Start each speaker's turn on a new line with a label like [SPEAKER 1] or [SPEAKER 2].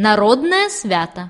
[SPEAKER 1] Народное свята.